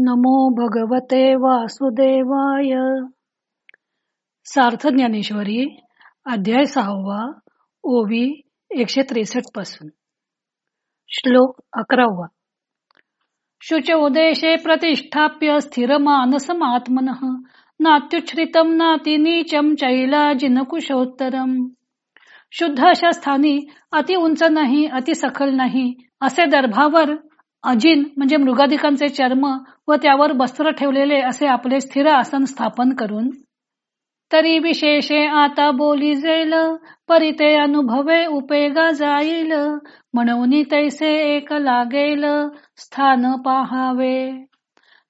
नमो भगवते वासुदेवाय. सार्थ ज्ञानेश्वरी अध्याय सहावा ओवी एकशे त्रेसष्टपासून. श्लोक अकरावा. शुच उदेशे प्रतिष्ठाप्य स्थिर मानसमात्मन नात्युच्छ्रितम नाती नीचम चैलाजिनकुशोत्तरम. शुद्ध अशा स्थानी अति उंच नाही अति सखल नाही असे दर्भावर अजिन म्हणजे मृगाधिकांचे चर्म व त्यावर वस्त्र ठेवलेले असे आपले स्थिर आसन स्थापन करून तरी विशेषे आता बोली जाईल परिते अनुभवे उपेगा जाईल म्हणून तैसे एक लागेल स्थान पाहावे.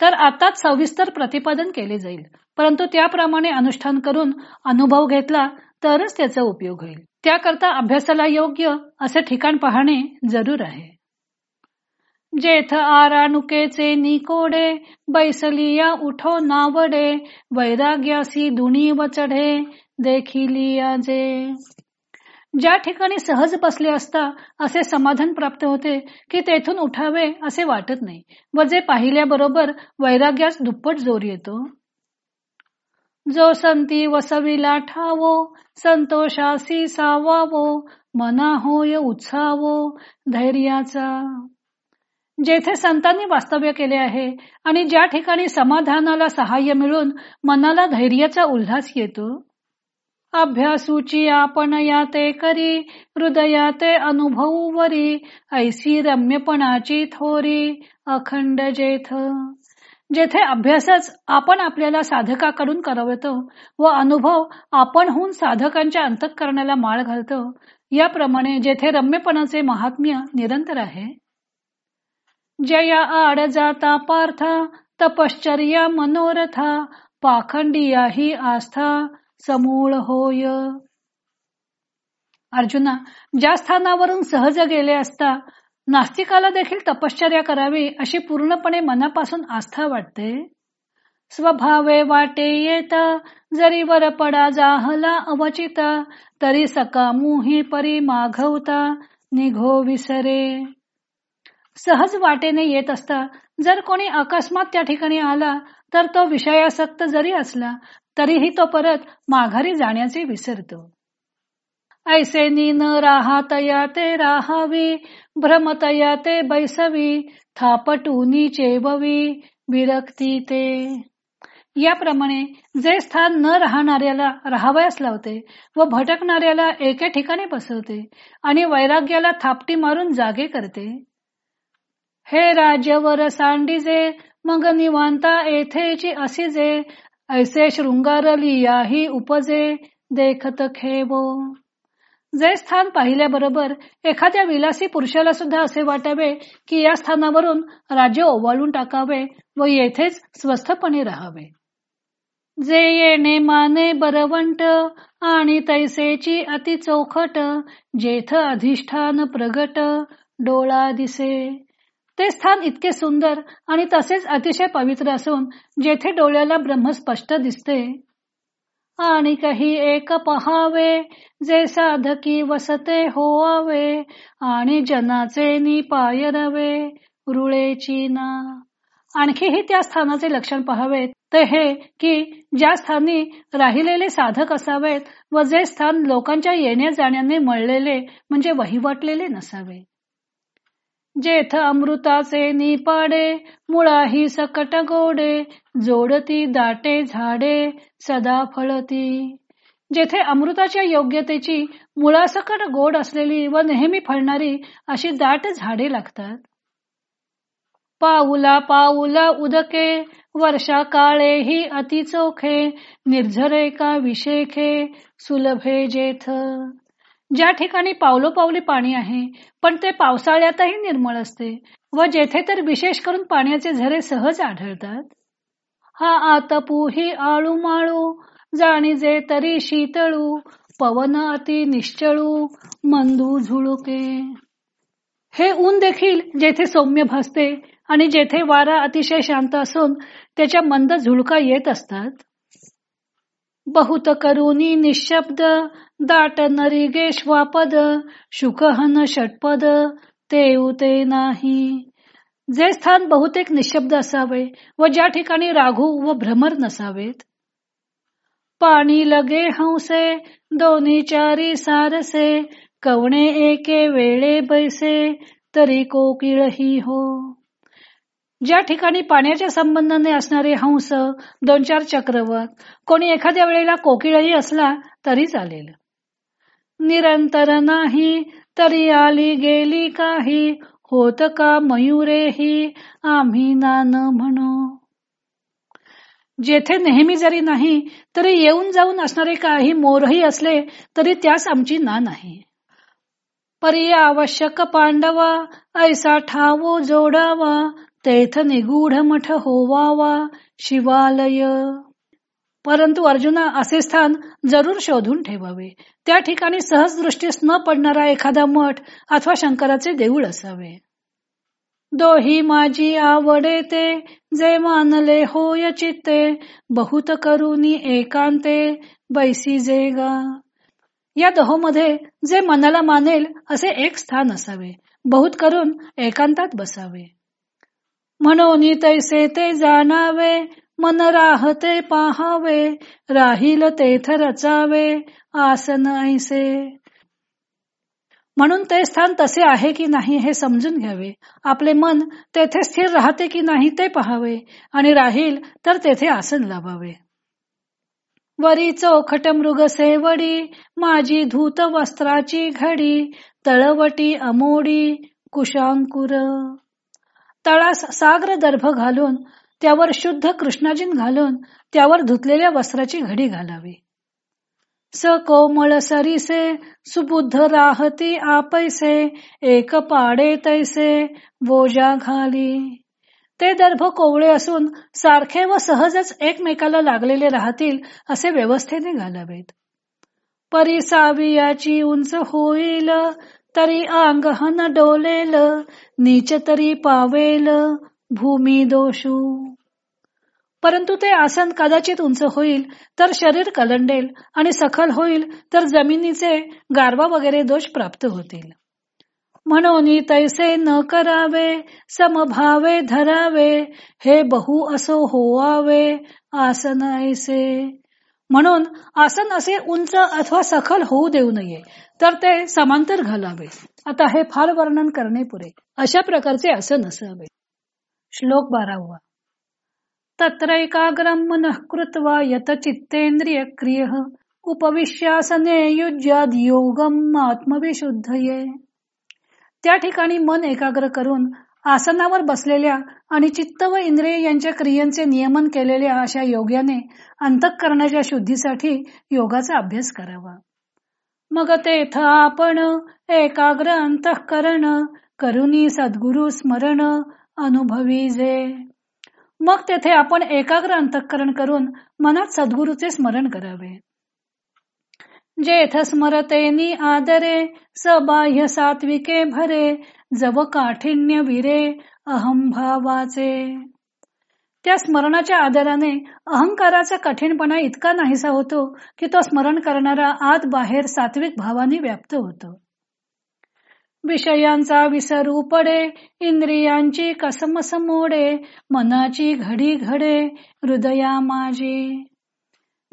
तर आताच सविस्तर प्रतिपादन केले जाईल परंतु त्याप्रमाणे अनुष्ठान करून अनुभव घेतला तरच त्याचा उपयोग होईल. त्याकरता अभ्यासाला योग्य असे ठिकाण पाहणे जरूर आहे. जेथ आराणुकेचे निकोडे बैसलिया उठो नावडे वैराग्यासी दुनी वचढे देखिलिया जे. ज्या ठिकाणी सहज बसले असता असे समाधान प्राप्त होते की तेथून उठावे असे वाटत नाही व जे पाहिल्याबरोबर वैराग्यास दुप्पट जोर येतो. जो संती वसविला ठावो संतोषासी सावावो मना होय उत्सावो धैर्याचा. जेथे संतांनी वास्तव्य केले आहे आणि ज्या ठिकाणी समाधानाला सहाय्य मिळून मनाला धैर्याचा उल्हास येतो. अभ्यासूची आपण याते करी हृदया हृदयाते अनुभववरी ऐसी रम्यपणाची थोरी अखंड जेथ. जेथे अभ्यासच आपण आपल्याला साधकाकडून करवतो व अनुभव आपणहून साधकांच्या अंतकरणाला माळ घालतो याप्रमाणे जेथे रम्यपणाचे महात्म्य निरंतर आहे. जया आड जाता पार्था तपश्चर्या मनोरथा पाखंडिया ही आस्था समूळ होय. अर्जुना ज्या स्थानावरून सहज गेले असता नास्तिकाला देखील तपश्चर्या करावी अशी पूर्णपणे मनापासून आस्था वाटते? स्वभावे वाटे येता जरी वर पडा जाहला अवचिता तरी सकामुही परी माघवता निघो विसरे. सहज वाटेने येत असता जर कोणी अकस्मात त्या ठिकाणी आला तर तो विषयासक्त जरी असला तरीही तो परत माघारी जाण्याचे विसरतो. ऐसे नीन राहातया ते राहावी भ्रमतया ते बैसवी थापटूनी चेववी विरक्ती ते. याप्रमाणे जे स्थान न राहणाऱ्याला राहावयास लावते व भटकणाऱ्याला एके ठिकाणी बसवते आणि वैराग्याला थापटी मारून जागे करते हे राज्यवर सांडिजे मग निवांता येथेची असिजे ऐसे शृंगार लियाही उपजे देखत खेवो जे स्थान पाहिल्याबरोबर एखाद्या विलासी पुरुषाला सुद्धा असे वाटावे की या स्थानावरून राज्य ओवाळून टाकावे व येथेच स्वस्थपणे राहावे. जे येणे माने बरवंट आणि तैसेची अति चौखट जेथ अधिष्ठान प्रगट डोळा दिसे. ते स्थान इतके सुंदर आणि तसेच अतिशय पवित्र असून जेथे डोळ्याला ब्रह्म स्पष्ट दिसते. आणि काही एक पहावे जे साधकी वसते होवावे आणि जनाचे नि पायरवे रुळेची ना. आणखीही त्या स्थानाचे लक्षण पहावेत ते हे की ज्या स्थानी राहिलेले साधक असावेत व जे स्थान लोकांच्या येण्या जाण्याने मळलेले म्हणजे वहिवाटलेले नसावे. जेथ अमृताचे निपाडे मुळाही सकट गोडे जोडती दाटे झाडे सदा फळती. जेथे अमृताच्या योग्यतेची मुळासकट गोड असलेली व नेहमी फळणारी अशी दाट झाडे लागतात. पाऊला पाऊला उदके वर्षा काळे ही अति चोखे निर्झरे का विशेखे सुलभे जेथ. ज्या ठिकाणी पावलोपावली पाणी आहे पण ते पावसाळ्यातही निर्मळ असते व जेथे तर विशेष करून पाण्याचे झरे सहज आढळतात. हा आतपू ही आळू माळू जाणीजे तरी शीतळू पवन अति निश्चळू मंदू झुळुके. हे ऊन देखील जेथे सौम्य भासते आणि जेथे वारा अतिशय शांत असून त्याच्या मंद झुळका येत असतात बहुत करुनी निशब्द दाट नरिगे श्वापद शुकहन षटपद ते ते नाही जे स्थान बहुतेक निशब्द असावे व ज्या ठिकाणी राघू व भ्रमर नसावेत पाणी लगे हंसे दोन्ही चारी सारसे कवणे एके वेळे बैसे तरी कोकिळही हो ज्या ठिकाणी पाण्याच्या संबंधाने असणारे हंस दोन चार चक्रवर्त कोणी एखाद्या वेळेला कोकिळही असला तरी चालेल. निरंतर नाही तरी आली गेली काही होत का मयुरेही आम्ही नान म्हणू. जेथे नेहमी जरी नाही तरी येऊन जाऊन असणारे काही मोरही असले तरी त्यास आमची ना नाही परी आवश्यक पांडवा ऐसा ठावो जोडावा तेथ निगूढ मठ होवावा शिवालय. परंतु अर्जुना असे स्थान जरूर शोधून ठेवावे. त्या ठिकाणी सहज दृष्टीस न पडणारा एखादा मठ अथवा शंकराचे देऊळ असावे. दोही माझी आवडे ते जे मानले होय चित्ते बहुत करुनी एकांते बैसी जे गा. या दहोमध्ये जे मनाला मानेल असे एक स्थान असावे. बहुत करून एकांतात बसावे. म्हणून तैसे ते जाणावे मन राहते पाहावे राहील तेथ रचावे आसन ऐसे. म्हणून ते स्थान तसे आहे की नाही हे समजून घ्यावे. आपले मन तेथे स्थिर राहते की नाही ते पहावे आणि राहील तर तेथे आसन लावावे वरी चौखट मृग सेवडी माझी धूत वस्त्राची घडी तळवटी अमोडी कुशांकुर. तळास सागर दर्भ घालून त्यावर शुद्ध कृष्णाजीन घालून त्यावर धुतलेल्या वस्त्राची घडी घालावी. स कोमळ सरीसे सुबुद्ध राहती आपैसे एक पाडे तैसे बोजा घाली. ते दर्भ कोवळे असून सारखे व सहजच एकमेकाला लागलेले राहतील असे व्यवस्थेने घालावेत. परिसावियाची उंच होईल तरी अंगहन डोलेल नीच तरी पावेल भूमी दोषू. परंतु ते आसन कदाचित उंच होईल तर शरीर कलंडेल आणि सखल होईल तर जमिनीचे गारवा वगैरे दोष प्राप्त होतील. म्हणून तैसे न करावे समभावे धरावे हे बहु असो होवावे आसन ऐसे. म्हणून आसन असे उंच अथवा सखल होऊ देऊ नये. तर ते समांतर घालावे. आता हे फार वर्णन करणे पुरे अशा प्रकारचे आसन असावे. श्लोक बारावा. तत्रैकाग्रम मनः कृत्वा यत चित्तेंद्रिय क्रिय उपविश्यासने युज्याद योगम आत्मविशुद्धये. त्या ठिकाणी मन एकाग्र करून आसनावर बसलेल्या आणि चित्त व इंद्रिय यांच्या क्रियांचे नियमन केलेल्या अशा योग्याने अंतःकरणाच्या शुद्धीसाठी योगाचा अभ्यास करावा. मग तेथ आपण एकाग्र अंतःकरण करुनी सद्गुरु स्मरण अनुभवी जे. मग तेथे आपण एकाग्र अंतःकरण करून मनात सद्गुरूचे स्मरण करावे. जेथ स्मरतेनी आदरे सबाह्य सात्विके भरे जव काठिण्य विरे अहंभावाचे त्या स्मरणाच्या आदराने अहंकाराचा कठीणपणा इतका नाहीसा होतो की तो स्मरण करणारा आत बाहेर सात्विक भावाने व्याप्त होतो. विषयांचा विसरू पडे इंद्रियांची कसमस मोडे मनाची घडी घडे हृदया माझी.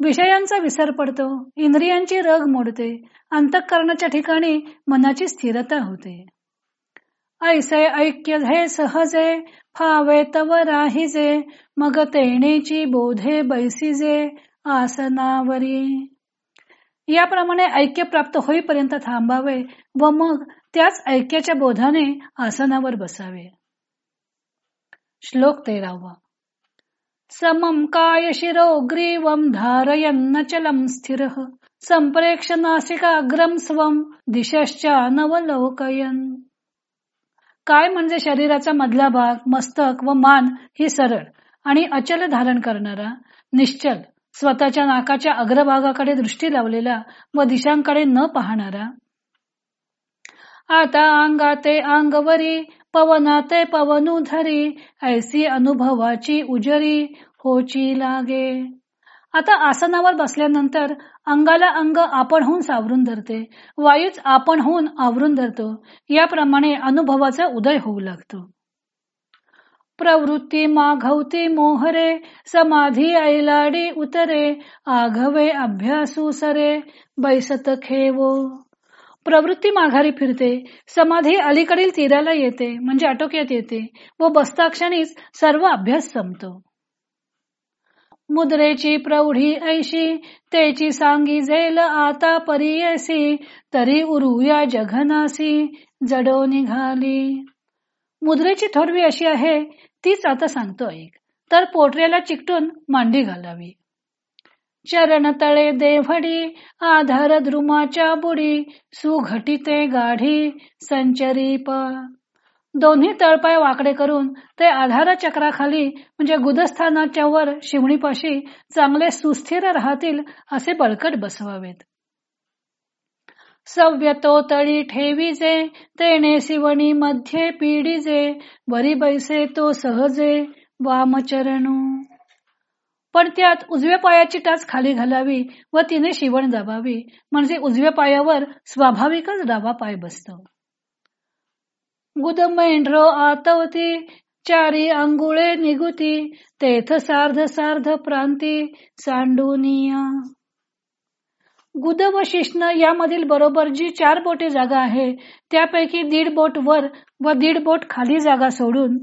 विषयांचा विसर पडतो इंद्रियांची रग मोडते अंतःकरणाच्या ठिकाणी मनाची स्थिरता होते. ऐसे ऐक्य हे सहजे फावे तव राहिजे मग तेणेची बोधे बैसिजे आसनावरी. याप्रमाणे ऐक्य प्राप्त होईपर्यंत थांबावे व मग त्याच ऐक्याच्या बोधाने आसनावर बसावे. श्लोक तेरावा. समम काय शिरोग्रीवम धारयन्न चलम स्थिर संप्रेक्ष नासिकाग्रम स्वम दिशश्चा नवलोकयन काय म्हणजे शरीराचा मधला भाग मस्तक व मान ही सरळ आणि अचल धारण करणारा निश्चल स्वतःच्या नाकाच्या अग्रभागाकडे दृष्टी लावलेला व दिशांकडे न पाहणारा? आता अंगाते अंगवरी पवनाते पवनु धरी ऐसी अनुभवाची उजरी होची लागे. आता आसनावर बसल्यानंतर अंगाला अंग आपणहून सावरून धरते वायूच आपणहून आवरून धरतो याप्रमाणे अनुभवाचा उदय होऊ लागतो. प्रवृत्ती माघवती मोहरे समाधी ऐलाडी उतरे आघवे अभ्यासू सरे बैसत खेवो. प्रवृत्ती माघारी फिरते समाधी अलीकडील तीराला येते म्हणजे आटोक्यात येते व बसताक्षणीच सर्व अभ्यास संपतो. मुद्रेची प्रौढी ऐशी तेची सांगी जेल आता परियसी तरी उरुया जघनासी जडो निघाली. मुद्रेची थोडवी अशी आहे तीच आता सांगतो एक. तर पोटऱ्याला चिकटून मांडी घालावी. चरण तळे देवडी आधार द्रुमाच्या बुडी सुघटिते गाढी संचरीप दोन्ही तळपाय वाकडे करून ते आधार चक्राखाली म्हणजे गुदस्थानाच्या वर शिवणीपाशी चांगले सुस्थिर राहतील असे बळकट बसवावेत. सव्यतो तळी ठेवीजे तेने शिवणी मध्ये पिढीजे बरी बैसे तो सहजे वामचरणू. पण त्यात उजव्या पायाची टाच खाली घालावी व तिने शिवण दाबावी म्हणजे उजव्या पायावर स्वाभाविकच डावा पाय बसतो. गुदमैंड्रो आतवती चारी अंगुळे निगुती तेथ सार्ध सार्ध प्रांती सांडुनिया. गुद व शिष्ण यामधील बरोबर जी चार बोटे जागा आहे त्यापैकी दीड बोट वर व दीड बोट खाली जागा सोडून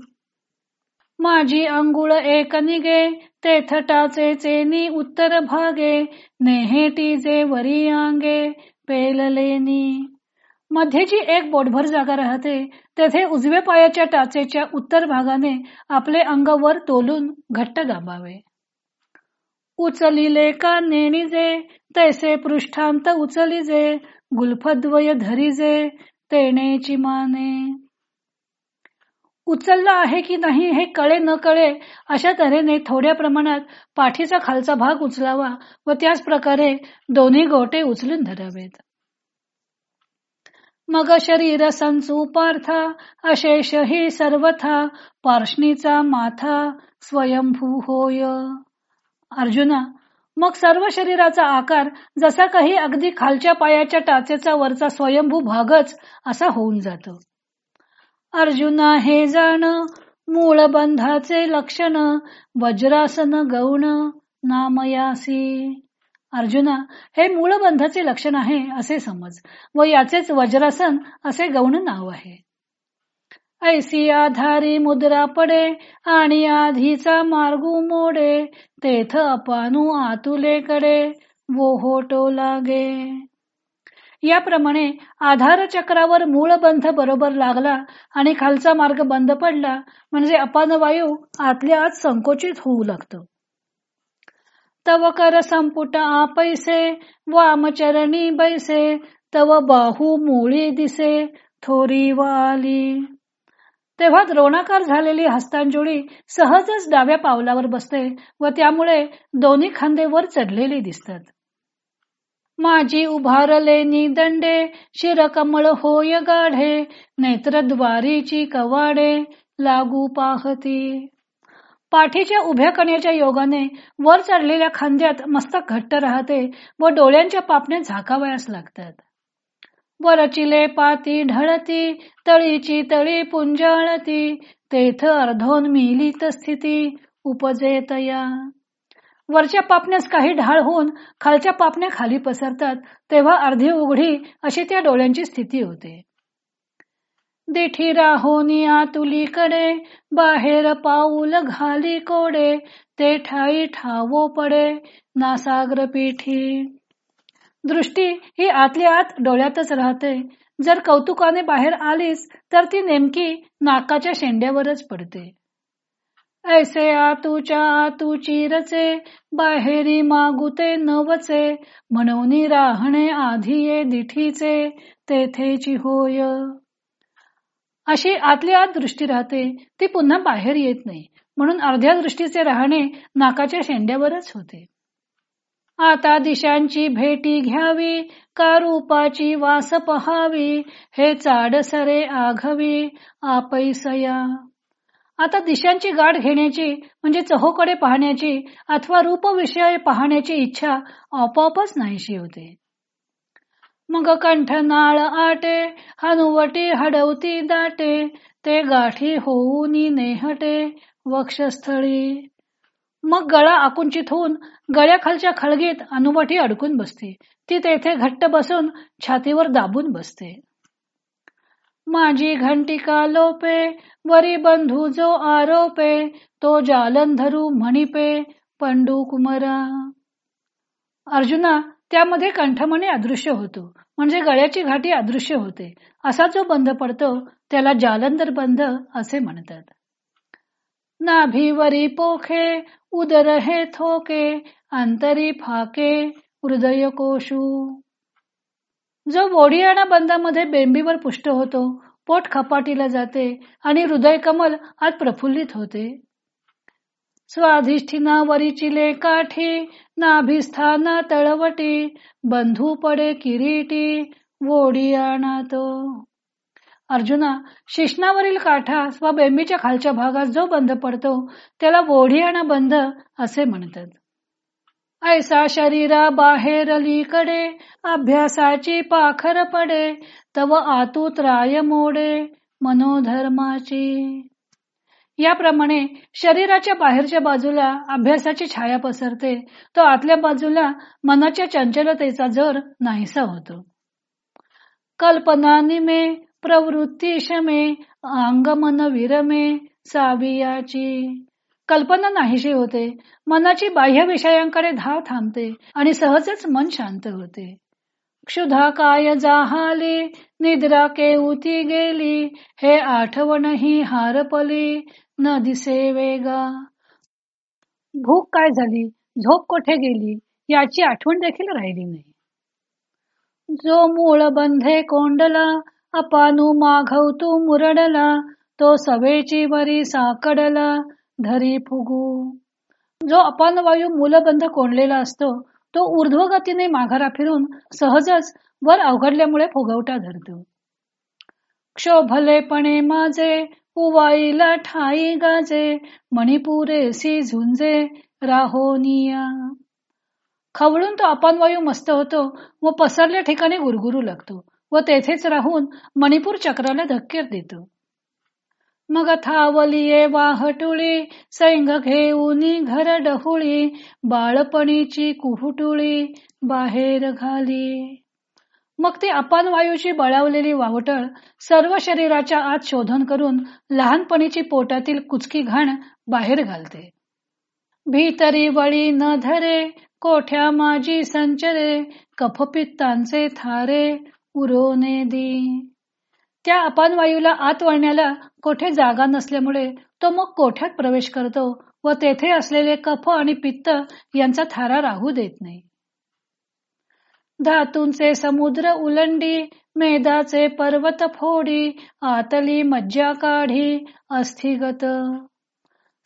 माझी अंगुळ एक निगे तेथ टाचे चेनी उत्तर भागे नेहेटी जे वरी अंगे पेललेनी. मध्ये जी एक बोटभर जागा राहते तेथे उजव्या पायाच्या टाचेच्या उत्तर भागाने आपले अंग वर तोलून घट्ट दाबावे. उचलिले का नेणीजे तैसे पृष्ठांत उचलिजे गुलफद्वय धरीजे तेनेची माने उचलला आहे की नाही हे कळे न कळे अशा तऱ्हेने थोड्या प्रमाणात पाठीचा खालचा भाग उचलावा व त्याच प्रकारे दोन्ही गोटे उचलून धरावेत. मग शरीर संचू पार्था अशेष ही सर्वथा पार्षणीचा माथा स्वयंभू होय. अर्जुना मग सर्व शरीराचा आकार जसा काही अगदी खालच्या पायाच्या टाचेचा वरचा स्वयंभू भागच असा होऊन जातो. अर्जुना हे जाण मूळ बंधाचे लक्षण वज्रासन गौण नामयासी. अर्जुना हे मूळ बंधाचे लक्षण आहे असे समज व याचेच वज्रासन असे गौण नाव आहे. ऐसी आधारी मुद्रा पडे आणि आधीचा मार्गू मोडे तेथ अपानू आतुलेकडे वो होटो लागे. याप्रमाणे आधार चक्रावर मूळ बंध बरोबर लागला आणि खालचा मार्ग बंद पडला म्हणजे अपान वायू आतल्या आत संकोचित होऊ लागतो. तव कर संपुट आपैसे वामचरणी बैसे तव बाहू मुळी दिसे थोरी वाली. तेव्हा द्रोणाकार झालेली हस्तांजोळी सहजच डाव्या पावलावर बसते व त्यामुळे दोन्ही खांदे वर चढलेली दिसतात. माझी उभारले निदंडे शिरकमळ होय गाढे नेत्रद्वारीची कवाडे लागू पाहती. पाठीच्या उभ्या कण्याच्या योगाने वर चढलेल्या खांद्यात मस्तक घट्ट राहते व डोळ्यांच्या पापण्या झाकावयास लागतात. वरचिले पाती ढळती तळीची तळी पुंजाळती तेथ अर्धोन मिलित स्थिती उपजेतया. वरच्या पापण्यास काही ढाळ होऊन खालच्या पापण्या खाली पसरतात तेव्हा अर्धी उघडी अशी त्या डोळ्यांची स्थिती होते. दिठी राहोनी आतुलीकडे बाहेर पाऊल घाली कोडे ते ठाई ठावो पडे नासाग्र पीठी. दृष्टी ही आतल्या आत डोळ्यातच राहते. जर कौतुकाने बाहेर आलीस तर ती नेमकी नाकाच्या शेंड्यावरच पडते. ऐसे आतूच्या आतू चिरचे बाहेरी मागुते नवचे म्हणून राहणे आधी दिठीचे तेथेची होय. अशी आतली आत दृष्टी राहते ती पुन्हा बाहेर येत नाही. म्हणून अर्ध्या दृष्टीचे राहणे नाकाच्या शेंड्यावरच होते. आता दिशांची भेटी घ्यावी का रूपाची वास पहावी हे चाड सरे आघवी आपैसया आता दिशांची गाठ घेण्याची म्हणजे चहोकडे पाहण्याची अथवा रूपविषय पाहण्याची इच्छा आपोआपच नाहीशी होते. मग कंठ नाळ आटे हनुवटी हडवती दाटे ते गाठी होऊन नेहटे वक्षस्थळी. मग गळा आकुंचित होऊन गळ्याखालच्या खळगीत अनुवटी अडकून बसते. ती तेथे घट्ट बसून छातीवर दाबून बसते. माझी घंटिका लोपे वरी बंधू जो आरोपे तो जालंधरू म्हणिपे पंडू कुमरा अर्जुना त्यामध्ये कंठमणी अदृश्य होतो. म्हणजे गळ्याची घाटी अदृश्य होते. असा जो बंध पडतो त्याला जालंधर बंध असे म्हणतात. नाभीवरी पोखे उदर हे थोके अंतरी फाके हृदय कोशू. जो बोडियाणा बंधामध्ये बेंबीवर पुष्ट होतो पोट खपाटीला जाते आणि हृदय कमल आत प्रफुल्लित होते. स्वाधिष्ठिनावरी चिले काठी नाभिस्थाना तळवटी बंधू पडे किरीटी वोडियाणा तो अर्जुना शिष्णावरील काठा व बेंबीच्या खालच्या भागात जो बंध पडतो त्याला वोढियाणा बंध असे म्हणतात. ऐसा शरीरा बाहेरलीकडे अभ्यासाची पाखर पडे तव आतूत राय मोडे मनोधर्माची. याप्रमाणे शरीराच्या बाहेरच्या बाजूला अभ्यासाची छाया पसरते तो आतल्या बाजूला मनाच्या चंचलतेचा जर नाहीसा होतो. कल्पना निमे प्रवृत्ती शमे अंगमन विरमे सावियाची. कल्पना नाहीशी होते मनाची बाह्य विषयांकडे धाव थांबते आणि सहजच मन शांत होते. क्षुधा काय जाहाली निद्रा केवती गेली हे आठवण ही हारपली न दिसे वेगा भूक काय झाली? झोप कोठे गेली? याची आठवण देखील राहिली नाही. जो मूळ बंधे कोंडला अपानू माघवतू मुरडला तो सवेची वरी साकडला धरी फुगू. जो अपान वायू मूलबंध कोंडलेला असतो तो ऊर्ध्वगतीने माघारा फिरून सहजच वर अवघडल्यामुळे फुगवटा धरतो. क्षोभलेपणे माझे उवाईला ठाई गाजे मणिपुरेसी झुंजे राहोनिया. खवळून तो अपानवायू मस्त होतो व पसरल्या ठिकाणी गुरगुरू लागतो व तेथेच राहून मणिपूर चक्राला धक्केर देतो. मग थावलिये वाहटुळी सैंग घेऊनी घर डहुळी बाळपणीची कुहुटुळी बाहेर घाली मग ती अपान वायूची बळावलेली वावटळ सर्व शरीराच्या आत शोधन करून लहानपणीची पोटातील कुचकी घाण बाहेर घालते. भीतरी वळी न धरे कोठ्या माझी संचरे कफपित्तांचे थारे उरोने दी. त्या अपान वायूला आत वळण्याला कोठे जागा नसल्यामुळे तो मग कोठ्यात प्रवेश करतो व तेथे असलेले कफ आणि पित्त यांचा थारा राहू देत नाही. धातूंचे समुद्र उलंडी मेदाचे पर्वत फोडी आतली मज्जा काढी अस्थिगत.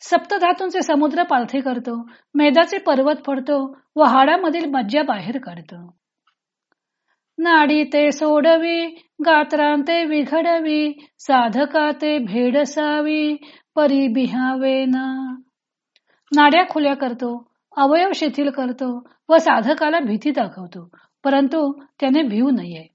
सप्त धातूंचे समुद्र पालथी करतो मेदाचे पर्वत फोडतो व हाडामधील मज्जा बाहेर काढतो. नाडी ते सोडवी गात्रांते विघडवी साधका ते भेडसावी परी बिहावेना नाड्या खुल्या करतो अवयव शिथिल करतो व साधकाला भीती दाखवतो परंतु त्याने भिवू नये.